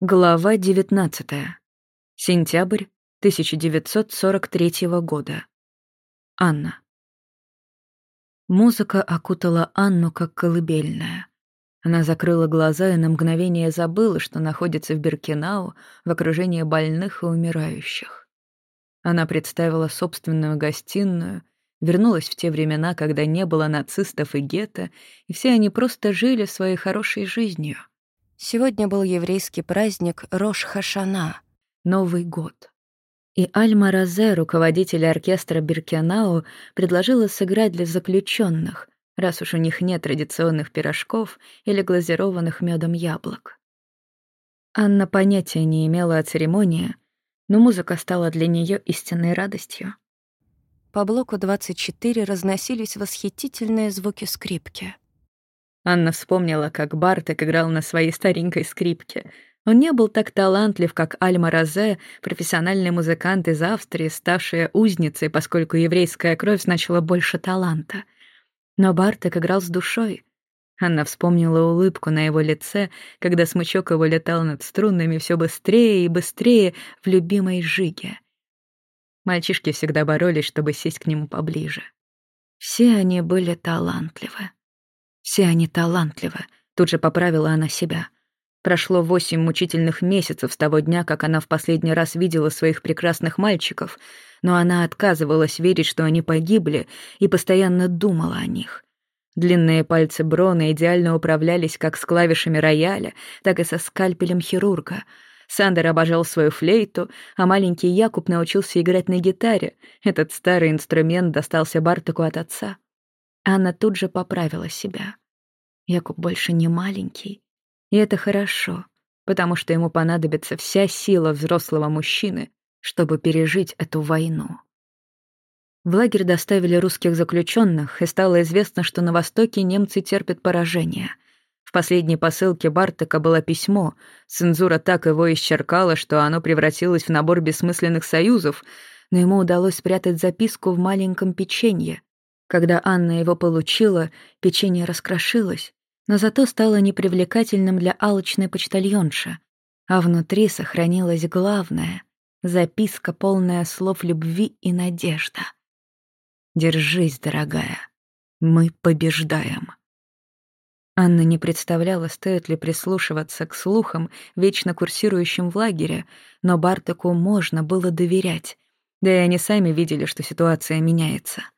Глава 19. Сентябрь 1943 года. Анна. Музыка окутала Анну как колыбельная. Она закрыла глаза и на мгновение забыла, что находится в Беркинау в окружении больных и умирающих. Она представила собственную гостиную, вернулась в те времена, когда не было нацистов и гетто, и все они просто жили своей хорошей жизнью — Сегодня был еврейский праздник Рош-Хашана, Новый год. И Альма Розе, руководитель оркестра Биркенау, предложила сыграть для заключенных, раз уж у них нет традиционных пирожков или глазированных медом яблок. Анна понятия не имела о церемонии, но музыка стала для нее истинной радостью. По блоку 24 разносились восхитительные звуки скрипки — Анна вспомнила, как Бартек играл на своей старенькой скрипке. Он не был так талантлив, как Альма Розе, профессиональный музыкант из Австрии, ставшая узницей, поскольку еврейская кровь значила больше таланта. Но Бартек играл с душой. Анна вспомнила улыбку на его лице, когда смычок его летал над струнами все быстрее и быстрее в любимой жиге. Мальчишки всегда боролись, чтобы сесть к нему поближе. Все они были талантливы. Все они талантливы, тут же поправила она себя. Прошло восемь мучительных месяцев с того дня, как она в последний раз видела своих прекрасных мальчиков, но она отказывалась верить, что они погибли, и постоянно думала о них. Длинные пальцы Брона идеально управлялись как с клавишами рояля, так и со скальпелем хирурга. Сандер обожал свою флейту, а маленький Якуб научился играть на гитаре. Этот старый инструмент достался Бартаку от отца. Анна тут же поправила себя. Якуб больше не маленький. И это хорошо, потому что ему понадобится вся сила взрослого мужчины, чтобы пережить эту войну. В лагерь доставили русских заключенных, и стало известно, что на Востоке немцы терпят поражение. В последней посылке Бартека было письмо. Цензура так его исчеркала, что оно превратилось в набор бессмысленных союзов, но ему удалось спрятать записку в маленьком печенье, когда Анна его получила, печенье раскрошилось, но зато стало непривлекательным для алчной почтальонши, а внутри сохранилась главная — записка, полная слов любви и надежда. «Держись, дорогая, мы побеждаем». Анна не представляла, стоит ли прислушиваться к слухам, вечно курсирующим в лагере, но Бартаку можно было доверять, да и они сами видели, что ситуация меняется —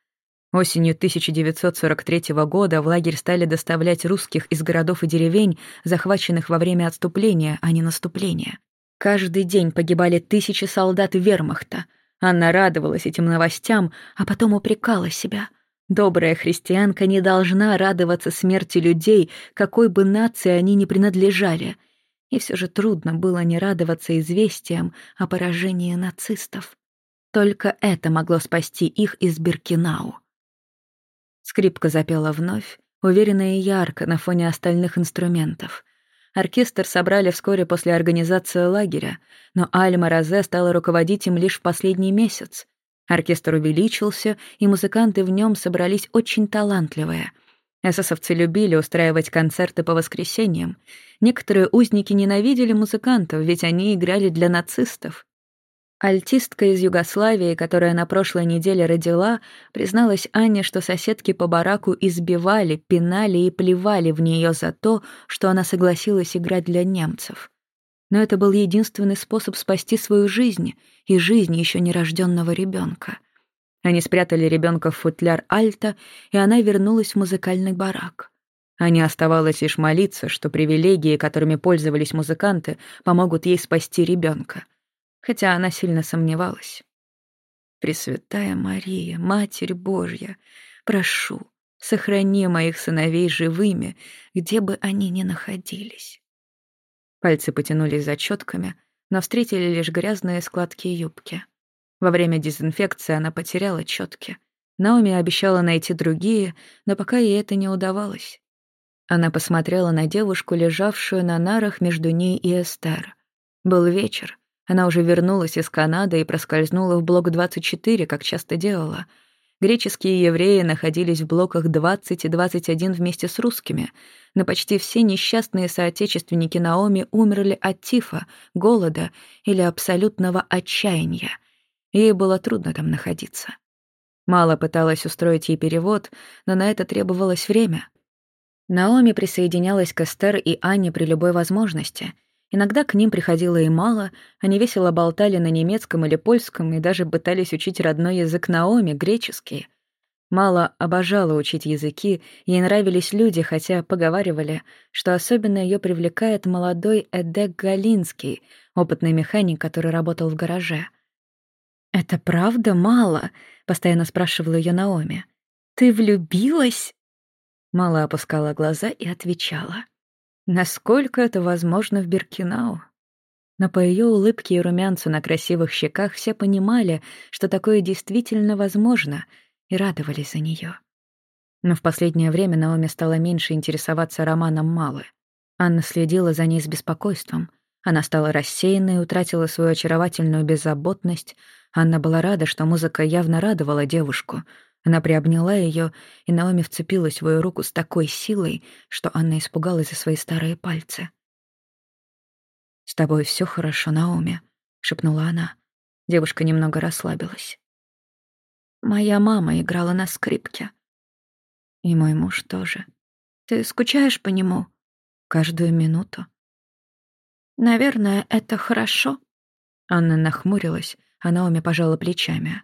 Осенью 1943 года в лагерь стали доставлять русских из городов и деревень, захваченных во время отступления, а не наступления. Каждый день погибали тысячи солдат вермахта. Анна радовалась этим новостям, а потом упрекала себя. Добрая христианка не должна радоваться смерти людей, какой бы нации они ни принадлежали. И все же трудно было не радоваться известиям о поражении нацистов. Только это могло спасти их из Биркинау. Скрипка запела вновь, уверенно и ярко на фоне остальных инструментов. Оркестр собрали вскоре после организации лагеря, но Альма Розе стала руководить им лишь в последний месяц. Оркестр увеличился, и музыканты в нем собрались очень талантливые. Эсэсовцы любили устраивать концерты по воскресеньям. Некоторые узники ненавидели музыкантов, ведь они играли для нацистов. Альтистка из Югославии, которая на прошлой неделе родила, призналась Анне, что соседки по бараку избивали, пинали и плевали в нее за то, что она согласилась играть для немцев. Но это был единственный способ спасти свою жизнь и жизнь еще нерожденного ребенка. Они спрятали ребенка в футляр Альта, и она вернулась в музыкальный барак. А не оставалось лишь молиться, что привилегии, которыми пользовались музыканты, помогут ей спасти ребенка хотя она сильно сомневалась. «Пресвятая Мария, Матерь Божья, прошу, сохрани моих сыновей живыми, где бы они ни находились». Пальцы потянулись за четками, но встретили лишь грязные складки юбки. Во время дезинфекции она потеряла четки. Наоми обещала найти другие, но пока ей это не удавалось. Она посмотрела на девушку, лежавшую на нарах между ней и Эстер. Был вечер, она уже вернулась из Канады и проскользнула в блок 24, как часто делала. Греческие евреи находились в блоках 20 и 21 вместе с русскими, но почти все несчастные соотечественники Наоми умерли от тифа, голода или абсолютного отчаяния. Ей было трудно там находиться. Мало пыталась устроить ей перевод, но на это требовалось время. Наоми присоединялась к Эстер и Анне при любой возможности. Иногда к ним приходила и мало, они весело болтали на немецком или польском и даже пытались учить родной язык Наоми, греческий. Мало обожала учить языки, ей нравились люди, хотя поговаривали, что особенно ее привлекает молодой Эдек Галинский, опытный механик, который работал в гараже. «Это правда мало?» — постоянно спрашивала ее Наоми. «Ты влюбилась?» Мало опускала глаза и отвечала. Насколько это возможно в Биркинау? Но по ее улыбке и румянцу на красивых щеках все понимали, что такое действительно возможно, и радовались за нее. Но в последнее время Наоми стала меньше интересоваться романом Малы. Анна следила за ней с беспокойством. Она стала рассеянной, утратила свою очаровательную беззаботность. Анна была рада, что музыка явно радовала девушку — она приобняла ее, и Наоми вцепилась в свою руку с такой силой, что Анна испугалась за свои старые пальцы. «С тобой все хорошо, Наоми», — шепнула она. Девушка немного расслабилась. «Моя мама играла на скрипке. И мой муж тоже. Ты скучаешь по нему?» «Каждую минуту». «Наверное, это хорошо». Анна нахмурилась, а Наоми пожала плечами.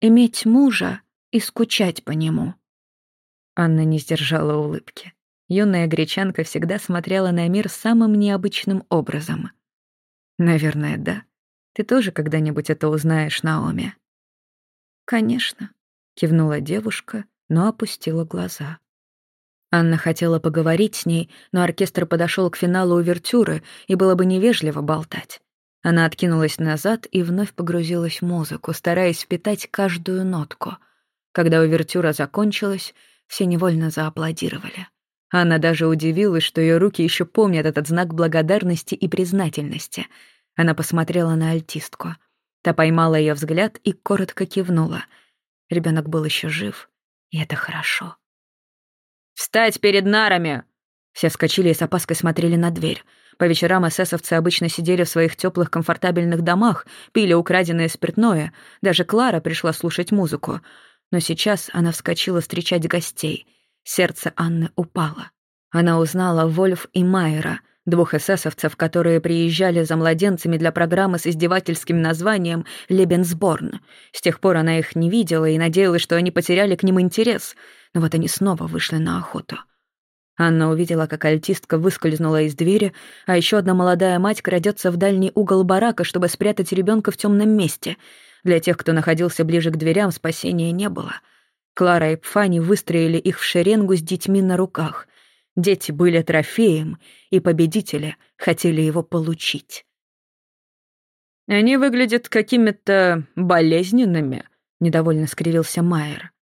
«Иметь мужа и скучать по нему». Анна не сдержала улыбки. Юная гречанка всегда смотрела на мир самым необычным образом. «Наверное, да. Ты тоже когда-нибудь это узнаешь, Наоми?» «Конечно», — кивнула девушка, но опустила глаза. Анна хотела поговорить с ней, но оркестр подошел к финалу увертюры, и было бы невежливо болтать. Она откинулась назад и вновь погрузилась в музыку, стараясь впитать каждую нотку — когда увертюра закончилась, все невольно зааплодировали. Она даже удивилась, что ее руки еще помнят этот знак благодарности и признательности. Она посмотрела на альтистку. Та поймала ее взгляд и коротко кивнула. Ребенок был еще жив, и это хорошо. «Встать перед нарами!» Все вскочили и с опаской смотрели на дверь. По вечерам эсэсовцы обычно сидели в своих теплых комфортабельных домах, пили украденное спиртное. Даже Клара пришла слушать музыку но сейчас она вскочила встречать гостей. Сердце Анны упало. Она узнала Вольф и Майера, двух эсэсовцев, которые приезжали за младенцами для программы с издевательским названием «Лебенсборн». С тех пор она их не видела и надеялась, что они потеряли к ним интерес. Но вот они снова вышли на охоту. Анна увидела, как альтистка выскользнула из двери, а еще одна молодая мать крадется в дальний угол барака, чтобы спрятать ребенка в темном месте — для тех, кто находился ближе к дверям, спасения не было. Клара и Пфани выстроили их в шеренгу с детьми на руках. Дети были трофеем, и победители хотели его получить. «Они выглядят какими-то болезненными», — недовольно скривился Майер.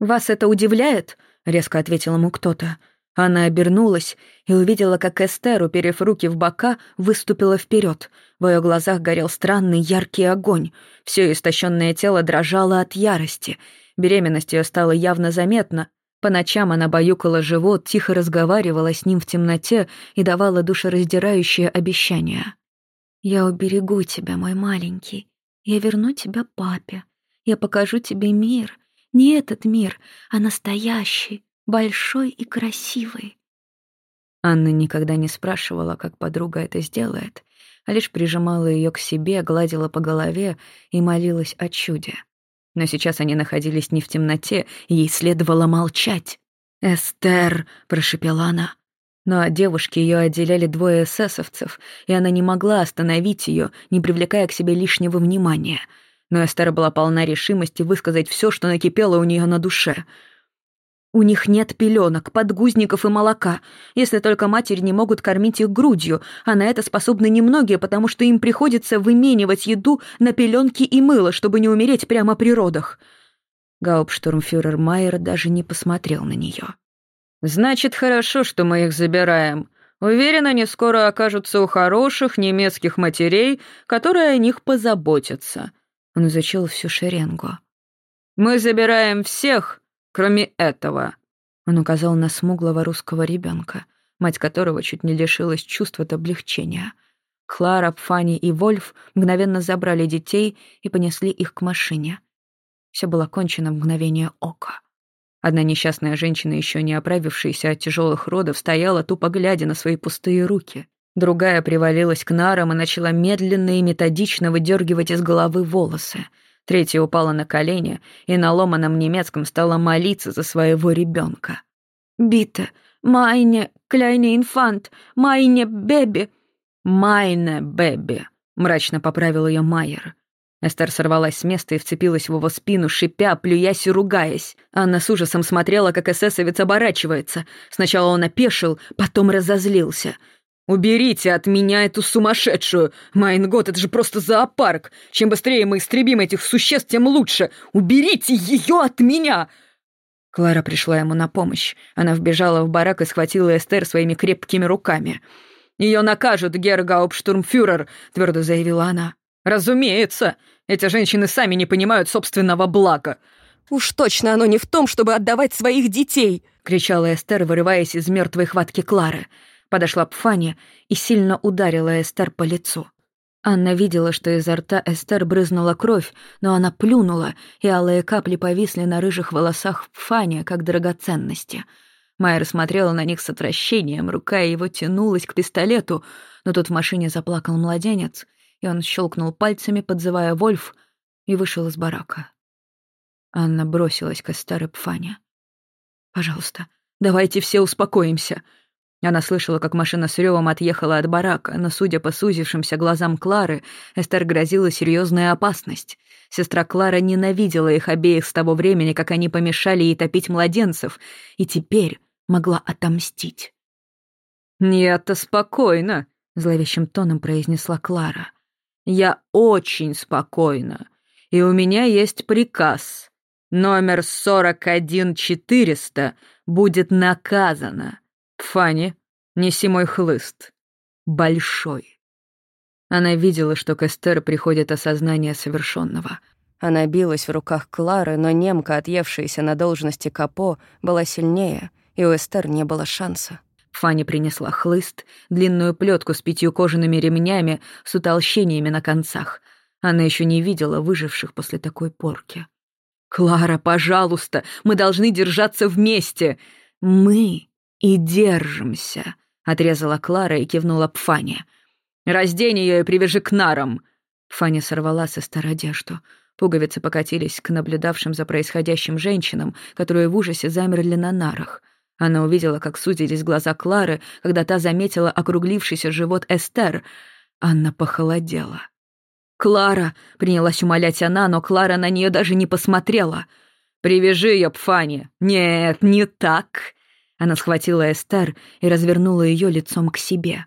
«Вас это удивляет?» — резко ответил ему кто-то. Она обернулась и увидела, как Эстер, уперев руки в бока, выступила вперед. В ее глазах горел странный яркий огонь. Все истощенное тело дрожало от ярости. Беременность ее стала явно заметна. По ночам она баюкала живот, тихо разговаривала с ним в темноте и давала душераздирающие обещания. «Я уберегу тебя, мой маленький. Я верну тебя папе. Я покажу тебе мир. Не этот мир, а настоящий, большой и красивый. Анна никогда не спрашивала, как подруга это сделает, а лишь прижимала ее к себе, гладила по голове и молилась о чуде. Но сейчас они находились не в темноте, и ей следовало молчать. «Эстер!» — прошепела она. Но от девушки ее отделяли двое эсэсовцев, и она не могла остановить ее, не привлекая к себе лишнего внимания. Но Эстер была полна решимости высказать все, что накипело у нее на душе — у них нет пеленок, подгузников и молока, если только матери не могут кормить их грудью, а на это способны немногие, потому что им приходится выменивать еду на пеленки и мыло, чтобы не умереть прямо при родах. Гауптштурмфюрер Майер даже не посмотрел на нее. «Значит, хорошо, что мы их забираем. Уверен, они скоро окажутся у хороших немецких матерей, которые о них позаботятся». Он изучил всю шеренгу. Мы забираем всех, кроме этого». Он указал на смуглого русского ребенка, мать которого чуть не лишилась чувства от облегчения. Клара, Фанни и Вольф мгновенно забрали детей и понесли их к машине. Все было кончено в мгновение ока. Одна несчастная женщина, еще не оправившаяся от тяжелых родов, стояла, тупо глядя на свои пустые руки. Другая привалилась к нарам и начала медленно и методично выдергивать из головы волосы. Третья упала на колени и на ломаном немецком стала молиться за своего ребенка. «Биtte, майне, кляйне инфант, майне беби». «Майне беби», — мрачно поправил ее Майер. Эстер сорвалась с места и вцепилась в его спину, шипя, плюясь и ругаясь. Анна с ужасом смотрела, как эсэсовец оборачивается. Сначала он опешил, потом разозлился. «Уберите от меня эту сумасшедшую! Майнгот, это же просто зоопарк! Чем быстрее мы истребим этих существ, тем лучше! Уберите ее от меня!» Клара пришла ему на помощь. Она вбежала в барак и схватила Эстер своими крепкими руками. «Ее накажут, Гергауптштурмфюрер», — твердо заявила она. «Разумеется! Эти женщины сами не понимают собственного блага!» «Уж точно оно не в том, чтобы отдавать своих детей!» — кричала Эстер, вырываясь из мертвой хватки Клары. Подошла Пфаня и сильно ударила Эстер по лицу. Анна видела, что изо рта Эстер брызнула кровь, но она плюнула, и алые капли повисли на рыжих волосах Пфани, как драгоценности. Майер смотрела на них с отвращением, рука его тянулась к пистолету, но тут в машине заплакал младенец — и он щелкнул пальцами, подзывая Вольф, и вышел из барака. Анна бросилась к Эстере Пфане. «Пожалуйста, давайте все успокоимся». Она слышала, как машина с ревом отъехала от барака, но, судя по сузившимся глазам Клары, Эстер грозила серьезная опасность. Сестра Клара ненавидела их обеих с того времени, как они помешали ей топить младенцев, и теперь могла отомстить. «Нет-то спокойно», — зловещим тоном произнесла Клара. Я очень спокойна, и у меня есть приказ. Номер 41400 будет наказано. Фанни, неси мой хлыст. Большой. Она видела, что к Эстер приходит осознание совершенного. Она билась в руках Клары, но немка, отъевшаяся на должности Капо, была сильнее, и у Эстер не было шанса. Фанни принесла хлыст, длинную плетку с пятью кожаными ремнями с утолщениями на концах. Она еще не видела выживших после такой порки. «Клара, пожалуйста, мы должны держаться вместе!» «Мы и держимся», — отрезала Клара и кивнула Пфане. «Раздень ее и привяжи к нарам!» Пфаня сорвала со одежду. Пуговицы покатились к наблюдавшим за происходящим женщинам, которые в ужасе замерли на нарах. Она увидела, как сузились глаза Клары, когда та заметила округлившийся живот Эстер. Анна похолодела. «Клара!» — принялась умолять она, но Клара на нее даже не посмотрела. «Привяжи ее, Пфани!» «Нет, не так!» Она схватила Эстер и развернула ее лицом к себе.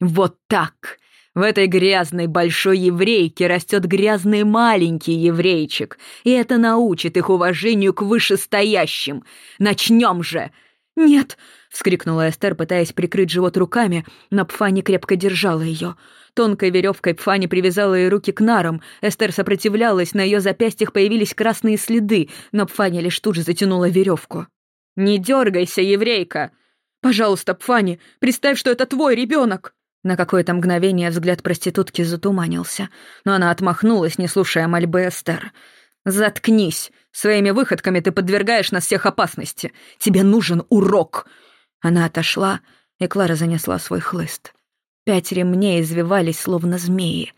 «Вот так!» В этой грязной большой еврейке растет грязный маленький еврейчик, и это научит их уважению к вышестоящим. Начнем же!» «Нет!» — вскрикнула Эстер, пытаясь прикрыть живот руками, но Пфани крепко держала ее. Тонкой веревкой Пфани привязала ей руки к нарам. Эстер сопротивлялась, на ее запястьях появились красные следы, но Пфани лишь тут же затянула веревку. «Не дергайся, еврейка!» «Пожалуйста, Пфани, представь, что это твой ребенок!» На какое-то мгновение взгляд проститутки затуманился, но она отмахнулась, не слушая мольбы Эстер. «Заткнись! Своими выходками ты подвергаешь нас всех опасности. Тебе нужен урок!» Она отошла, и Клара занесла свой хлыст. Пять ремней извивались, словно змеи.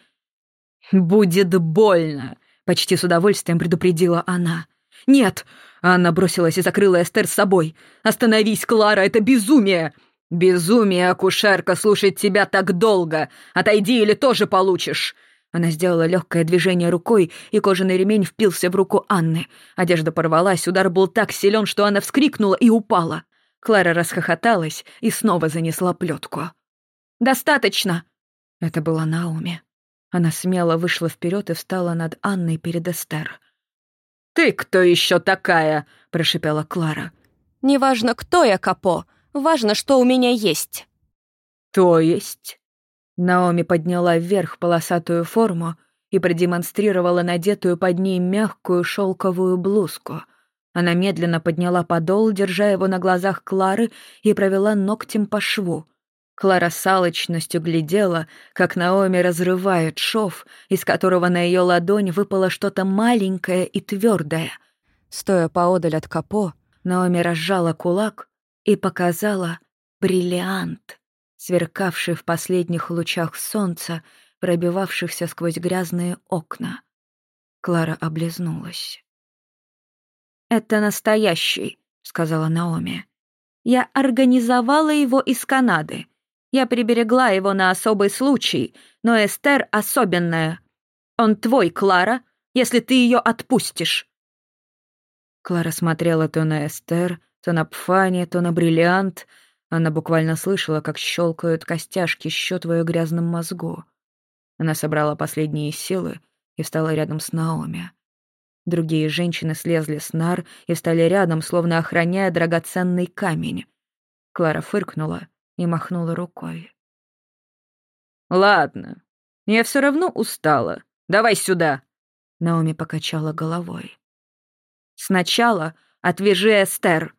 «Будет больно!» — почти с удовольствием предупредила она. «Нет!» — Анна бросилась и закрыла Эстер с собой. «Остановись, Клара, это безумие!» «Безумие, акушерка, слушать тебя так долго! Отойди или тоже получишь!» Она сделала легкое движение рукой, и кожаный ремень впился в руку Анны. Одежда порвалась, удар был так силен, что она вскрикнула и упала. Клара расхохоталась и снова занесла плетку. «Достаточно!» Это была Науми. Она смело вышла вперед и встала над Анной перед Эстер. «Ты кто еще такая?» — прошипела Клара. «Неважно, кто я, Капо. Важно, что у меня есть». «То есть?» Наоми подняла вверх полосатую форму и продемонстрировала надетую под ней мягкую шелковую блузку. Она медленно подняла подол, держа его на глазах Клары, и провела ногтем по шву. Клара с алчностью глядела, как Наоми разрывает шов, из которого на ее ладонь выпало что-то маленькое и твердое. Стоя поодаль от капо, Наоми разжала кулак и показала бриллиант, сверкавший в последних лучах солнца, пробивавшихся сквозь грязные окна. Клара облизнулась. «Это настоящий», — сказала Наоми. «Я организовала его из Канады. Я приберегла его на особый случай, но Эстер особенная. Он твой, Клара, если ты ее отпустишь». Клара смотрела то на Эстер, то на Пфани, то на бриллиант. Она буквально слышала, как щелкают костяшки ее грязном мозгу. Она собрала последние силы и встала рядом с Наоми. Другие женщины слезли с нар и встали рядом, словно охраняя драгоценный камень. Клара фыркнула и махнула рукой. «Ладно, я все равно устала. Давай сюда!» Наоми покачала головой. «Сначала отвяжи Эстер!»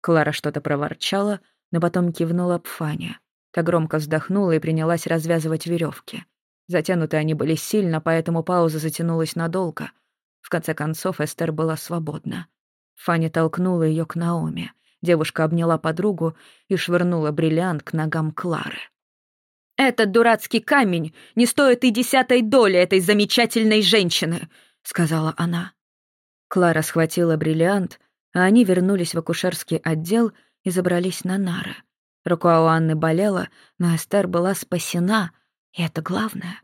Клара что-то проворчала, но потом кивнула Пфане. Та громко вздохнула и принялась развязывать веревки. Затянуты они были сильно, поэтому пауза затянулась надолго — в конце концов, Эстер была свободна. Фанни толкнула ее к Наоми. Девушка обняла подругу и швырнула бриллиант к ногам Клары. «Этот дурацкий камень не стоит и десятой доли этой замечательной женщины», — сказала она. Клара схватила бриллиант, а они вернулись в акушерский отдел и забрались на нары. Рука у Анны болела, но Эстер была спасена, и это главное.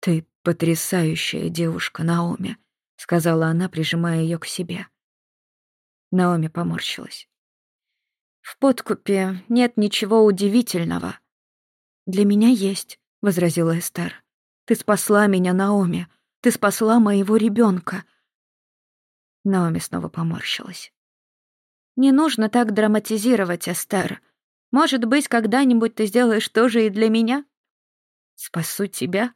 «Ты потрясающая девушка, Наоми», — сказала она, прижимая ее к себе. Наоми поморщилась. «В подкупе нет ничего удивительного». «Для меня есть», — возразила Эстер. «Ты спасла меня, Наоми. Ты спасла моего ребенка. Наоми снова поморщилась. «Не нужно так драматизировать, Эстер. Может быть, когда-нибудь ты сделаешь то же и для меня?» «Спасу тебя?»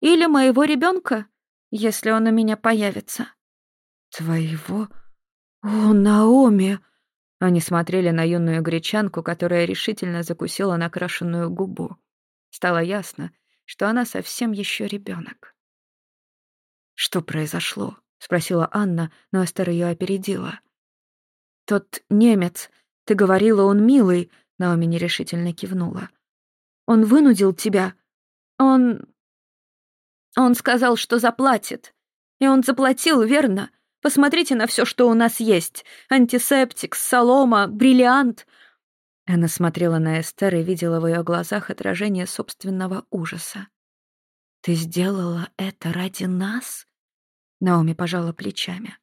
Или моего ребенка, если он у меня появится. Твоего? О, Наоми! Они смотрели на юную гречанку, которая решительно закусила накрашенную губу. Стало ясно, что она совсем еще ребенок. «Что произошло?» — спросила Анна, но Эстер ее опередила. «Тот немец, ты говорила, он милый», — Наоми нерешительно кивнула. «Он вынудил тебя? Он... Он сказал, что заплатит. И он заплатил, верно? Посмотрите на все, что у нас есть. Антисептик, солома, бриллиант. Она смотрела на Эстер и видела в ее глазах отражение собственного ужаса. «Ты сделала это ради нас?» Наоми пожала плечами.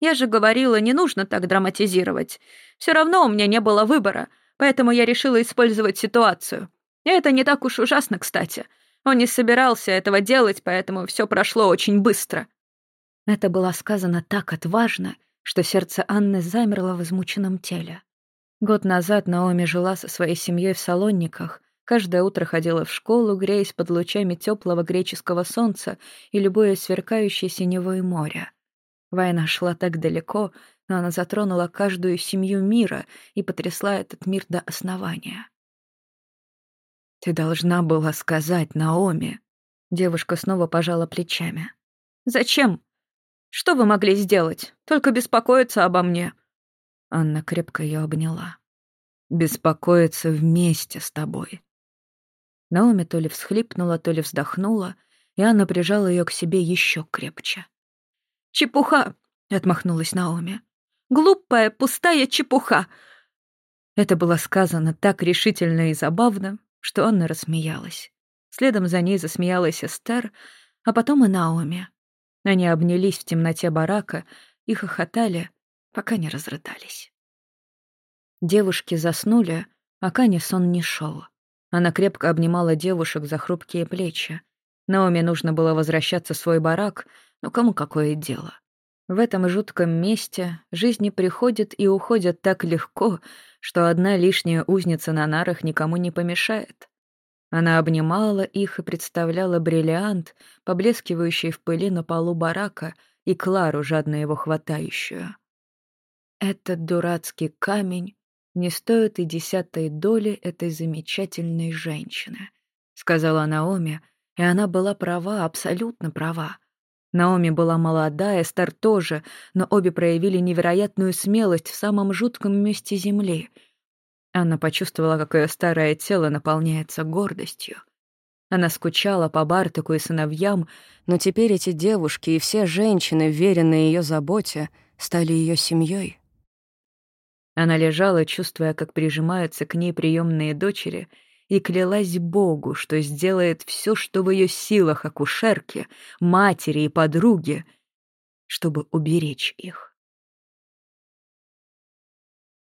«Я же говорила, не нужно так драматизировать. Все равно у меня не было выбора, поэтому я решила использовать ситуацию. И это не так уж ужасно, кстати. Он не собирался этого делать, поэтому все прошло очень быстро». Это было сказано так отважно, что сердце Анны замерло в измученном теле. Год назад Наоми жила со своей семьей в Салонниках, каждое утро ходила в школу, греясь под лучами теплого греческого солнца и любое сверкающее синевое море. Война шла так далеко, но она затронула каждую семью мира и потрясла этот мир до основания. «Ты должна была сказать Наоми». Девушка снова пожала плечами. «Зачем? Что вы могли сделать? Только беспокоиться обо мне». Анна крепко ее обняла. «Беспокоиться вместе с тобой». Наоми то ли всхлипнула, то ли вздохнула, и Анна прижала ее к себе еще крепче. «Чепуха!» — отмахнулась Наоми. «Глупая, пустая чепуха!» Это было сказано так решительно и забавно, что Анна рассмеялась. Следом за ней засмеялась Эстер, а потом и Наоми. Они обнялись в темноте барака и хохотали, пока не разрыдались. Девушки заснули, а Кане сон не шел. Она крепко обнимала девушек за хрупкие плечи. Наоми нужно было возвращаться в свой барак, но кому какое дело? В этом жутком месте жизни приходят и уходят так легко, что одна лишняя узница на нарах никому не помешает. Она обнимала их и представляла бриллиант, поблескивающий в пыли на полу барака, и Клару, жадно его хватающую. Этот дурацкий камень не стоит и десятой доли этой замечательной женщины, сказала Наоми, и она была права, абсолютно права. Наоми была молодая, Эстер тоже, но обе проявили невероятную смелость в самом жутком месте земли. Анна почувствовала, как ее старое тело наполняется гордостью. Она скучала по Бартаку и сыновьям, но теперь эти девушки и все женщины, веренные ее заботе, стали ее семьей. Она лежала, чувствуя, как прижимаются к ней приемные дочери — и клялась Богу, что сделает все, что в ее силах акушерке, матери и подруге, чтобы уберечь их.